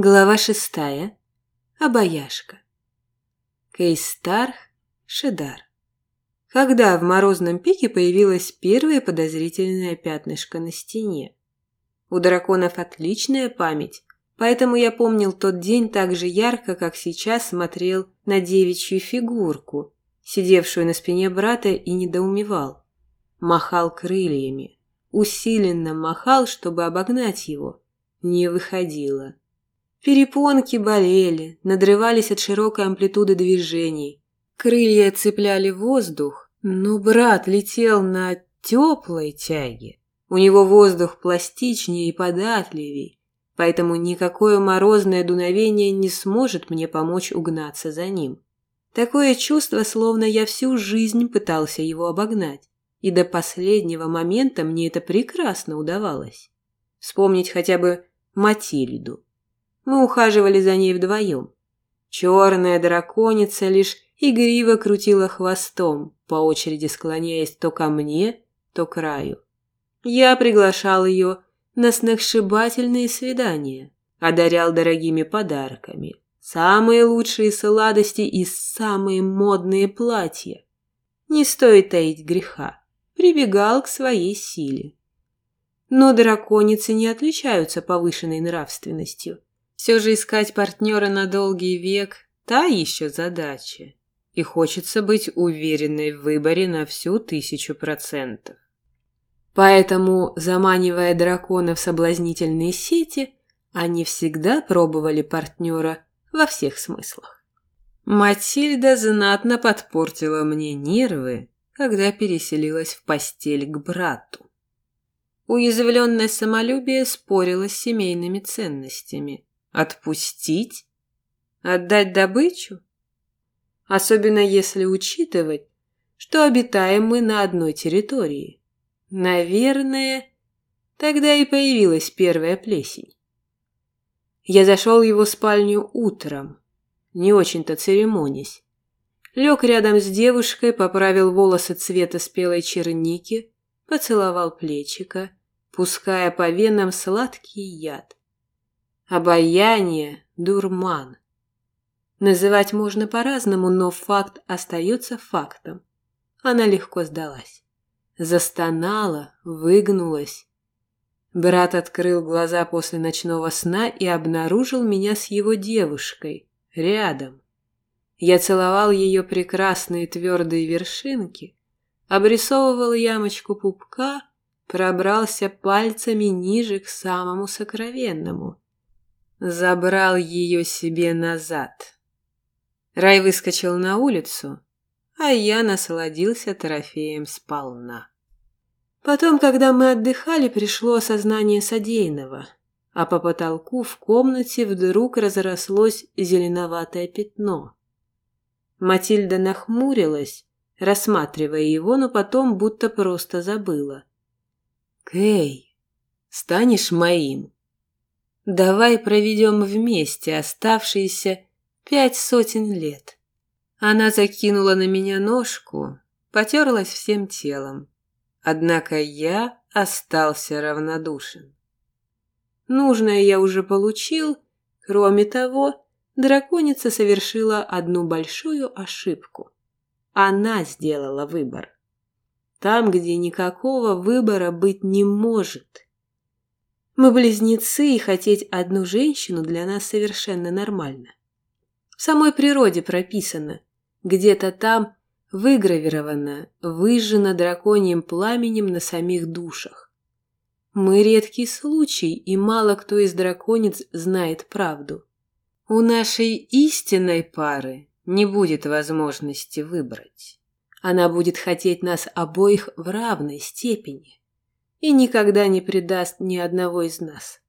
Глава шестая. Обаяшка. Кейстарх Шедар. Когда в морозном пике появилось первое подозрительное пятнышко на стене? У драконов отличная память, поэтому я помнил тот день так же ярко, как сейчас смотрел на девичью фигурку, сидевшую на спине брата и недоумевал. Махал крыльями, усиленно махал, чтобы обогнать его. Не выходило. Перепонки болели, надрывались от широкой амплитуды движений. Крылья цепляли воздух, но брат летел на теплой тяге. У него воздух пластичнее и податливей, поэтому никакое морозное дуновение не сможет мне помочь угнаться за ним. Такое чувство, словно я всю жизнь пытался его обогнать, и до последнего момента мне это прекрасно удавалось. Вспомнить хотя бы Матильду. Мы ухаживали за ней вдвоем. Черная драконица лишь игриво крутила хвостом, по очереди склоняясь то ко мне, то к краю. Я приглашал ее на сногсшибательные свидания, одарял дорогими подарками, самые лучшие сладости и самые модные платья. Не стоит таить греха, прибегал к своей силе. Но драконицы не отличаются повышенной нравственностью. Все же искать партнера на долгий век – та еще задача. И хочется быть уверенной в выборе на всю тысячу процентов. Поэтому, заманивая дракона в соблазнительные сети, они всегда пробовали партнера во всех смыслах. Матильда знатно подпортила мне нервы, когда переселилась в постель к брату. Уязвленное самолюбие спорило с семейными ценностями – Отпустить? Отдать добычу? Особенно если учитывать, что обитаем мы на одной территории. Наверное, тогда и появилась первая плесень. Я зашел в его спальню утром, не очень-то церемонясь. Лег рядом с девушкой, поправил волосы цвета спелой черники, поцеловал плечика, пуская по венам сладкий яд. Обаяние – дурман. Называть можно по-разному, но факт остается фактом. Она легко сдалась. Застонала, выгнулась. Брат открыл глаза после ночного сна и обнаружил меня с его девушкой, рядом. Я целовал ее прекрасные твердые вершинки, обрисовывал ямочку пупка, пробрался пальцами ниже к самому сокровенному – Забрал ее себе назад. Рай выскочил на улицу, а я насладился трофеем сполна. Потом, когда мы отдыхали, пришло осознание содеянного, а по потолку в комнате вдруг разрослось зеленоватое пятно. Матильда нахмурилась, рассматривая его, но потом будто просто забыла. «Кей, станешь моим?» Давай проведем вместе оставшиеся пять сотен лет. Она закинула на меня ножку, потерлась всем телом. Однако я остался равнодушен. Нужное я уже получил, кроме того, драконица совершила одну большую ошибку. Она сделала выбор. Там, где никакого выбора быть не может – мы близнецы, и хотеть одну женщину для нас совершенно нормально. В самой природе прописано, где-то там выгравировано, выжжено драконьим пламенем на самих душах. Мы редкий случай, и мало кто из драконец знает правду. У нашей истинной пары не будет возможности выбрать. Она будет хотеть нас обоих в равной степени и никогда не предаст ни одного из нас.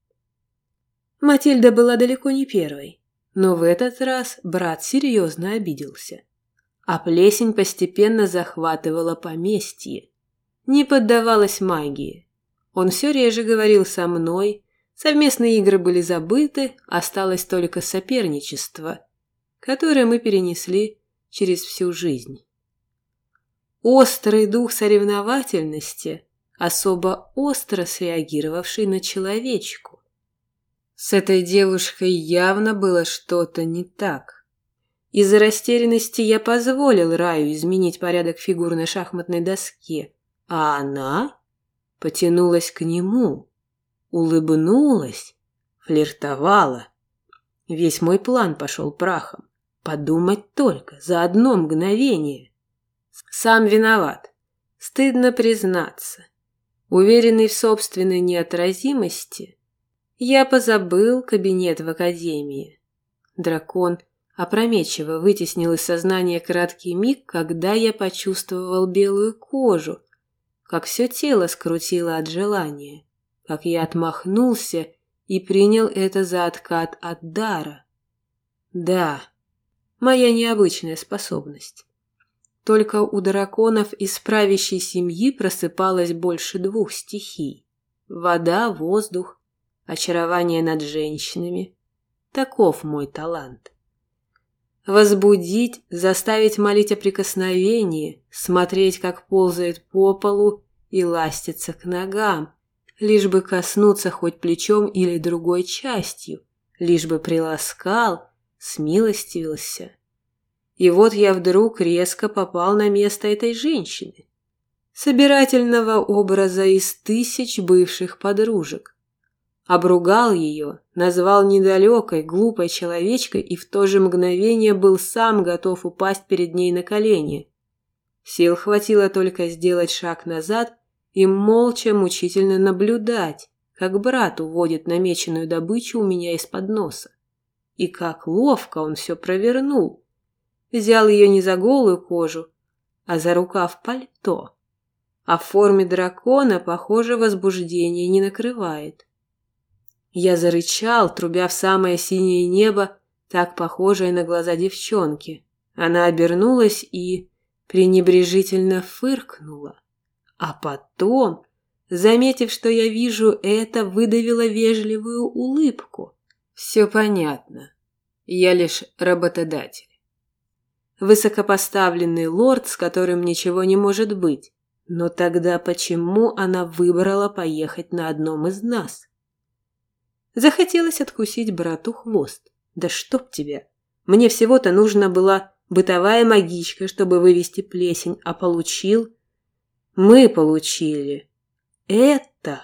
Матильда была далеко не первой, но в этот раз брат серьезно обиделся. А плесень постепенно захватывала поместье. Не поддавалась магии. Он все реже говорил со мной, совместные игры были забыты, осталось только соперничество, которое мы перенесли через всю жизнь. Острый дух соревновательности – особо остро среагировавший на человечку. С этой девушкой явно было что-то не так. Из-за растерянности я позволил Раю изменить порядок фигур на шахматной доске, а она потянулась к нему, улыбнулась, флиртовала. Весь мой план пошел прахом. Подумать только, за одно мгновение. Сам виноват. Стыдно признаться. Уверенный в собственной неотразимости, я позабыл кабинет в академии. Дракон опрометчиво вытеснил из сознания краткий миг, когда я почувствовал белую кожу, как все тело скрутило от желания, как я отмахнулся и принял это за откат от дара. Да, моя необычная способность. Только у драконов из правящей семьи просыпалось больше двух стихий. Вода, воздух, очарование над женщинами. Таков мой талант. Возбудить, заставить молить о прикосновении, смотреть, как ползает по полу и ластится к ногам, лишь бы коснуться хоть плечом или другой частью, лишь бы приласкал, смилостивился. И вот я вдруг резко попал на место этой женщины, собирательного образа из тысяч бывших подружек. Обругал ее, назвал недалекой, глупой человечкой и в то же мгновение был сам готов упасть перед ней на колени. Сил хватило только сделать шаг назад и молча мучительно наблюдать, как брат уводит намеченную добычу у меня из-под носа. И как ловко он все провернул, Взял ее не за голую кожу, а за рукав пальто. А в форме дракона, похоже, возбуждение не накрывает. Я зарычал, трубя в самое синее небо, так похожее на глаза девчонки. Она обернулась и пренебрежительно фыркнула. А потом, заметив, что я вижу это, выдавила вежливую улыбку. Все понятно. Я лишь работодатель высокопоставленный лорд, с которым ничего не может быть. Но тогда почему она выбрала поехать на одном из нас? Захотелось откусить брату хвост. Да чтоб тебя! Мне всего-то нужна была бытовая магичка, чтобы вывести плесень, а получил... Мы получили. Это...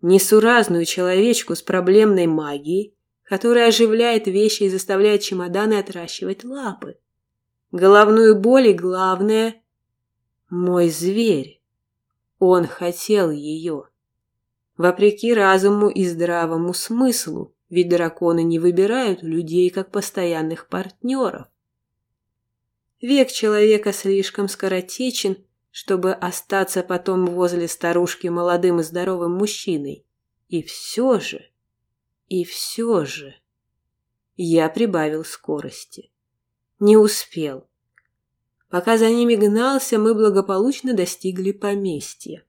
Несуразную человечку с проблемной магией, которая оживляет вещи и заставляет чемоданы отращивать лапы головную боль и, главное, мой зверь. Он хотел ее. Вопреки разуму и здравому смыслу, ведь драконы не выбирают людей как постоянных партнеров. Век человека слишком скоротечен, чтобы остаться потом возле старушки молодым и здоровым мужчиной. И все же, и все же, я прибавил скорости. Не успел. Пока за ними гнался, мы благополучно достигли поместья.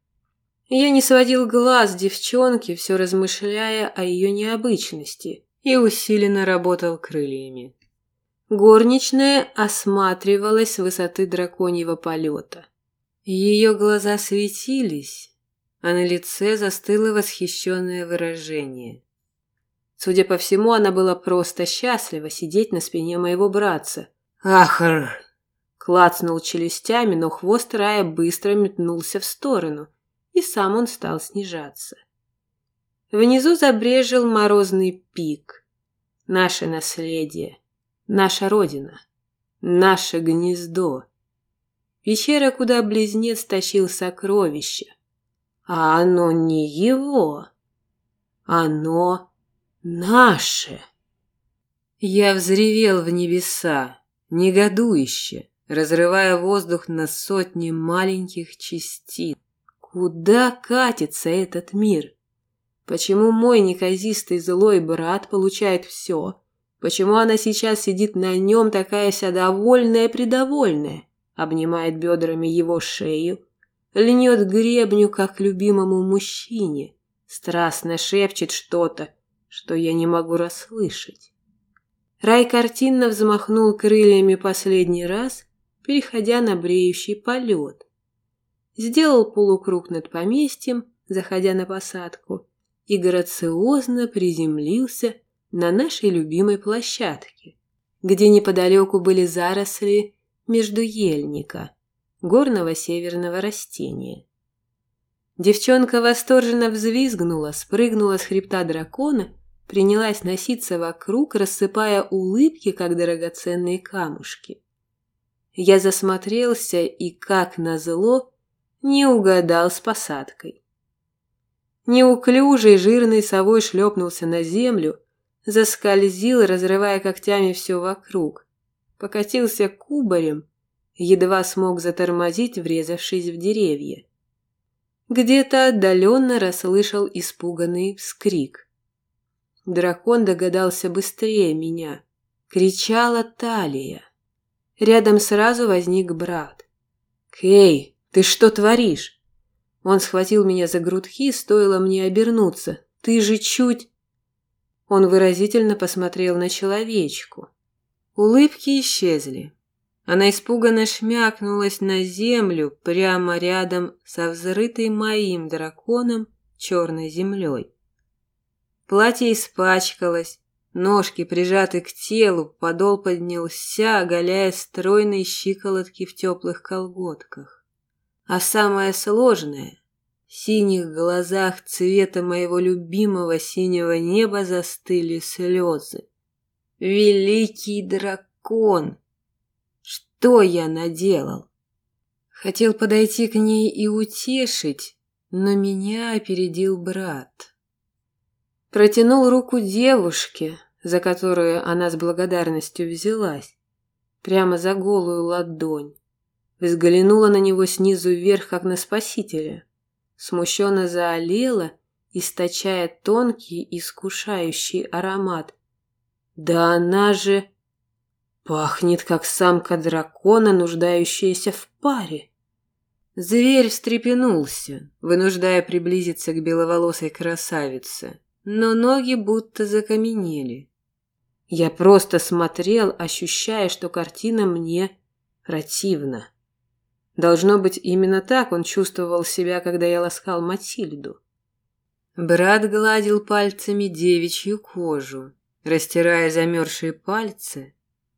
Я не сводил глаз девчонки, все размышляя о ее необычности, и усиленно работал крыльями. Горничная осматривалась с высоты драконьего полета. Ее глаза светились, а на лице застыло восхищенное выражение. Судя по всему, она была просто счастлива сидеть на спине моего братца, Ахр! Клацнул челюстями, но хвост рая быстро метнулся в сторону, и сам он стал снижаться. Внизу забрежил морозный пик. Наше наследие, наша родина, наше гнездо. Пещера, куда близнец тащил сокровища. А оно не его. Оно наше. Я взревел в небеса негодующе, разрывая воздух на сотни маленьких частиц. Куда катится этот мир? Почему мой неказистый злой брат получает все? Почему она сейчас сидит на нем такая вся довольная-предовольная, обнимает бедрами его шею, льнет гребню, как любимому мужчине, страстно шепчет что-то, что я не могу расслышать? Рай картинно взмахнул крыльями последний раз, переходя на бреющий полет. Сделал полукруг над поместьем, заходя на посадку, и грациозно приземлился на нашей любимой площадке, где неподалеку были заросли междуельника, горного северного растения. Девчонка восторженно взвизгнула, спрыгнула с хребта дракона, принялась носиться вокруг, рассыпая улыбки, как драгоценные камушки. Я засмотрелся и, как назло, не угадал с посадкой. Неуклюжий жирный совой шлепнулся на землю, заскользил, разрывая когтями все вокруг, покатился кубарем, едва смог затормозить, врезавшись в деревья. Где-то отдаленно расслышал испуганный вскрик. Дракон догадался быстрее меня. Кричала Талия. Рядом сразу возник брат. «Кей, ты что творишь?» Он схватил меня за грудки, стоило мне обернуться. «Ты же чуть...» Он выразительно посмотрел на человечку. Улыбки исчезли. Она испуганно шмякнулась на землю прямо рядом со взрытой моим драконом черной землей. Платье испачкалось, Ножки прижаты к телу, подол поднялся, оголяя стройные щиколотки в теплых колготках. А самое сложное — в синих глазах цвета моего любимого синего неба застыли слезы. Великий дракон! Что я наделал? Хотел подойти к ней и утешить, но меня опередил брат. Протянул руку девушке, за которую она с благодарностью взялась, прямо за голую ладонь. Взглянула на него снизу вверх, как на спасителя. Смущенно заолела, источая тонкий, искушающий аромат. Да она же пахнет, как самка дракона, нуждающаяся в паре. Зверь встрепенулся, вынуждая приблизиться к беловолосой красавице но ноги будто закаменели. Я просто смотрел, ощущая, что картина мне противна. Должно быть, именно так он чувствовал себя, когда я ласкал Матильду. Брат гладил пальцами девичью кожу, растирая замерзшие пальцы.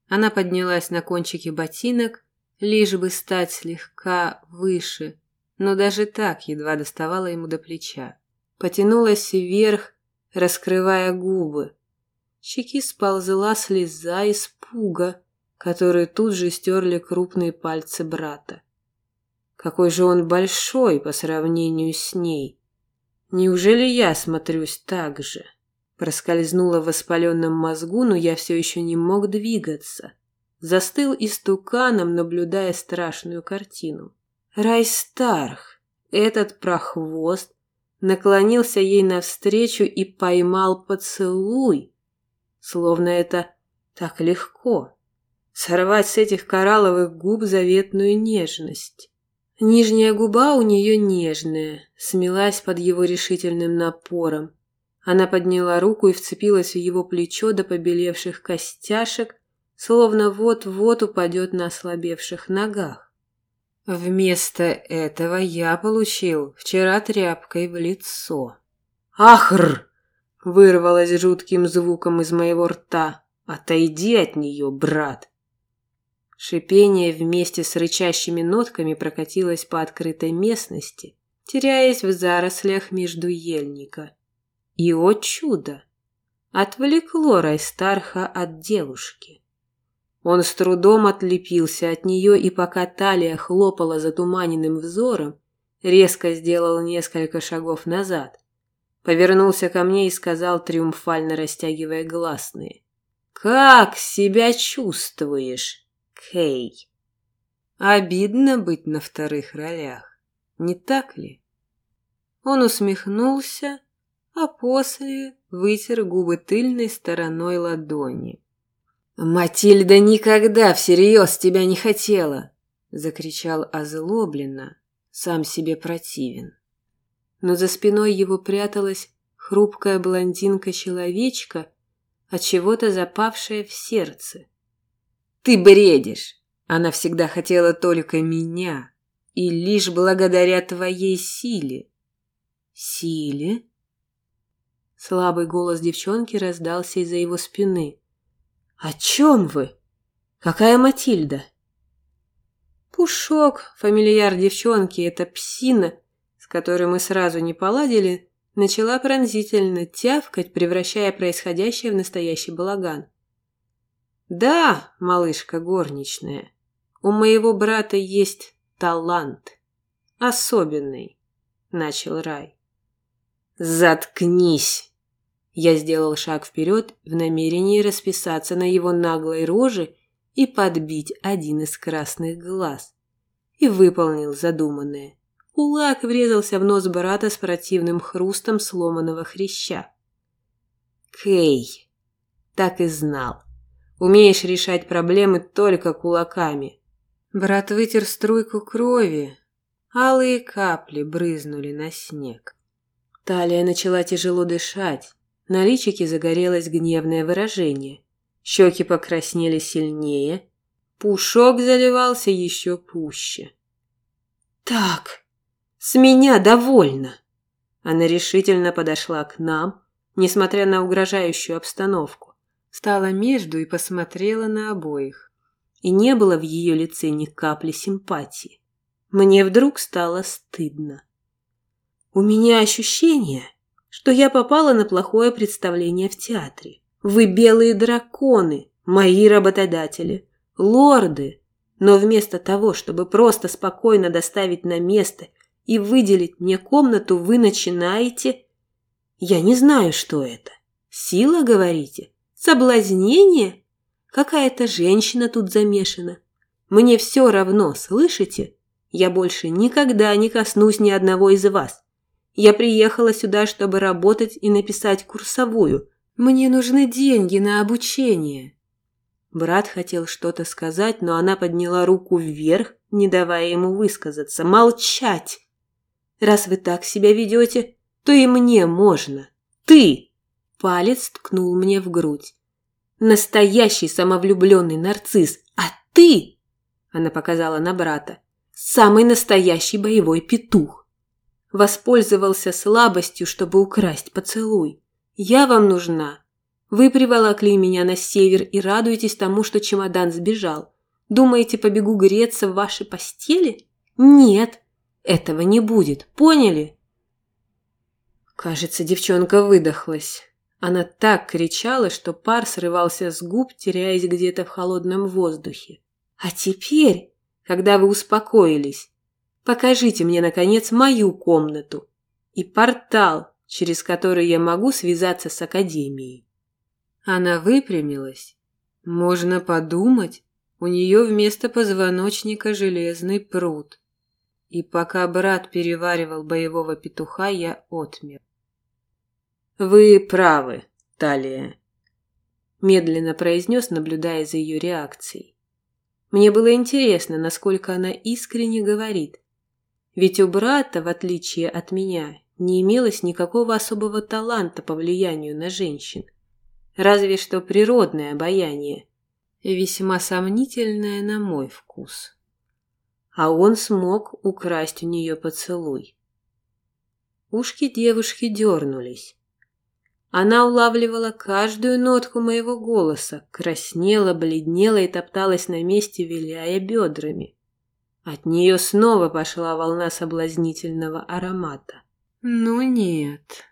Она поднялась на кончики ботинок, лишь бы стать слегка выше, но даже так едва доставала ему до плеча. Потянулась вверх, раскрывая губы. Щеки сползла слеза испуга, которую тут же стерли крупные пальцы брата. Какой же он большой по сравнению с ней. Неужели я смотрюсь так же? Проскользнуло в воспаленном мозгу, но я все еще не мог двигаться. Застыл истуканом, наблюдая страшную картину. Райстарх, этот прохвост, наклонился ей навстречу и поймал поцелуй, словно это так легко сорвать с этих коралловых губ заветную нежность. Нижняя губа у нее нежная, смелась под его решительным напором. Она подняла руку и вцепилась в его плечо до побелевших костяшек, словно вот-вот упадет на ослабевших ногах. Вместо этого я получил вчера тряпкой в лицо. «Ахр!» – вырвалось жутким звуком из моего рта. «Отойди от нее, брат!» Шипение вместе с рычащими нотками прокатилось по открытой местности, теряясь в зарослях между ельника. И, о чудо! Отвлекло Райстарха от девушки. Он с трудом отлепился от нее и пока талия хлопала затуманенным взором, резко сделал несколько шагов назад. Повернулся ко мне и сказал, триумфально растягивая гласные. «Как себя чувствуешь, Кей?» Обидно быть на вторых ролях, не так ли? Он усмехнулся, а после вытер губы тыльной стороной ладони. «Матильда никогда всерьез тебя не хотела!» — закричал озлобленно, сам себе противен. Но за спиной его пряталась хрупкая блондинка-человечка, от чего-то запавшая в сердце. «Ты бредишь! Она всегда хотела только меня, и лишь благодаря твоей силе». «Силе?» Слабый голос девчонки раздался из-за его спины. «О чем вы? Какая Матильда?» Пушок, фамильяр девчонки, эта псина, с которой мы сразу не поладили, начала пронзительно тявкать, превращая происходящее в настоящий балаган. «Да, малышка горничная, у моего брата есть талант. Особенный», — начал Рай. «Заткнись!» Я сделал шаг вперед в намерении расписаться на его наглой роже и подбить один из красных глаз. И выполнил задуманное. Кулак врезался в нос брата с противным хрустом сломанного хряща. «Кей, так и знал. Умеешь решать проблемы только кулаками». Брат вытер струйку крови. Алые капли брызнули на снег. Талия начала тяжело дышать. На личике загорелось гневное выражение. Щеки покраснели сильнее. Пушок заливался еще пуще. «Так!» С меня довольно. Она решительно подошла к нам, несмотря на угрожающую обстановку. Стала между и посмотрела на обоих. И не было в ее лице ни капли симпатии. Мне вдруг стало стыдно. У меня ощущение, что я попала на плохое представление в театре. Вы белые драконы, мои работодатели, лорды. Но вместо того, чтобы просто спокойно доставить на место и выделить мне комнату вы начинаете... Я не знаю, что это. Сила, говорите? Соблазнение? Какая-то женщина тут замешана. Мне все равно, слышите? Я больше никогда не коснусь ни одного из вас. Я приехала сюда, чтобы работать и написать курсовую. Мне нужны деньги на обучение. Брат хотел что-то сказать, но она подняла руку вверх, не давая ему высказаться. Молчать! Раз вы так себя ведете, то и мне можно. Ты!» Палец ткнул мне в грудь. «Настоящий самовлюбленный нарцисс, а ты!» Она показала на брата. «Самый настоящий боевой петух. Воспользовался слабостью, чтобы украсть поцелуй. Я вам нужна. Вы приволокли меня на север и радуетесь тому, что чемодан сбежал. Думаете, побегу греться в вашей постели? Нет, этого не будет, поняли? Кажется, девчонка выдохлась. Она так кричала, что пар срывался с губ, теряясь где-то в холодном воздухе. А теперь, когда вы успокоились, покажите мне, наконец, мою комнату и портал, через который я могу связаться с Академией. Она выпрямилась. Можно подумать, у нее вместо позвоночника железный пруд. И пока брат переваривал боевого петуха, я отмер. «Вы правы, Талия», – медленно произнес, наблюдая за ее реакцией. Мне было интересно, насколько она искренне говорит. Ведь у брата, в отличие от меня, не имелось никакого особого таланта по влиянию на женщин. Разве что природное обаяние, весьма сомнительное на мой вкус а он смог украсть у нее поцелуй. Ушки девушки дернулись. Она улавливала каждую нотку моего голоса, краснела, бледнела и топталась на месте, виляя бедрами. От нее снова пошла волна соблазнительного аромата. Ну нет,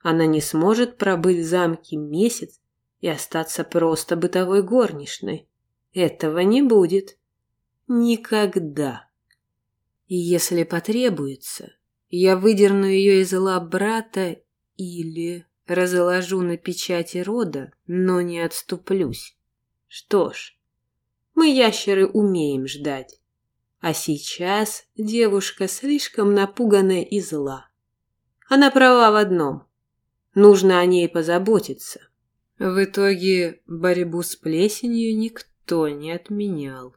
она не сможет пробыть в замке месяц и остаться просто бытовой горничной. Этого не будет. Никогда. И если потребуется, я выдерну ее из лап брата или разложу на печати рода, но не отступлюсь. Что ж, мы, ящеры, умеем ждать. А сейчас девушка слишком напуганная и зла. Она права в одном. Нужно о ней позаботиться. В итоге борьбу с плесенью никто не отменял.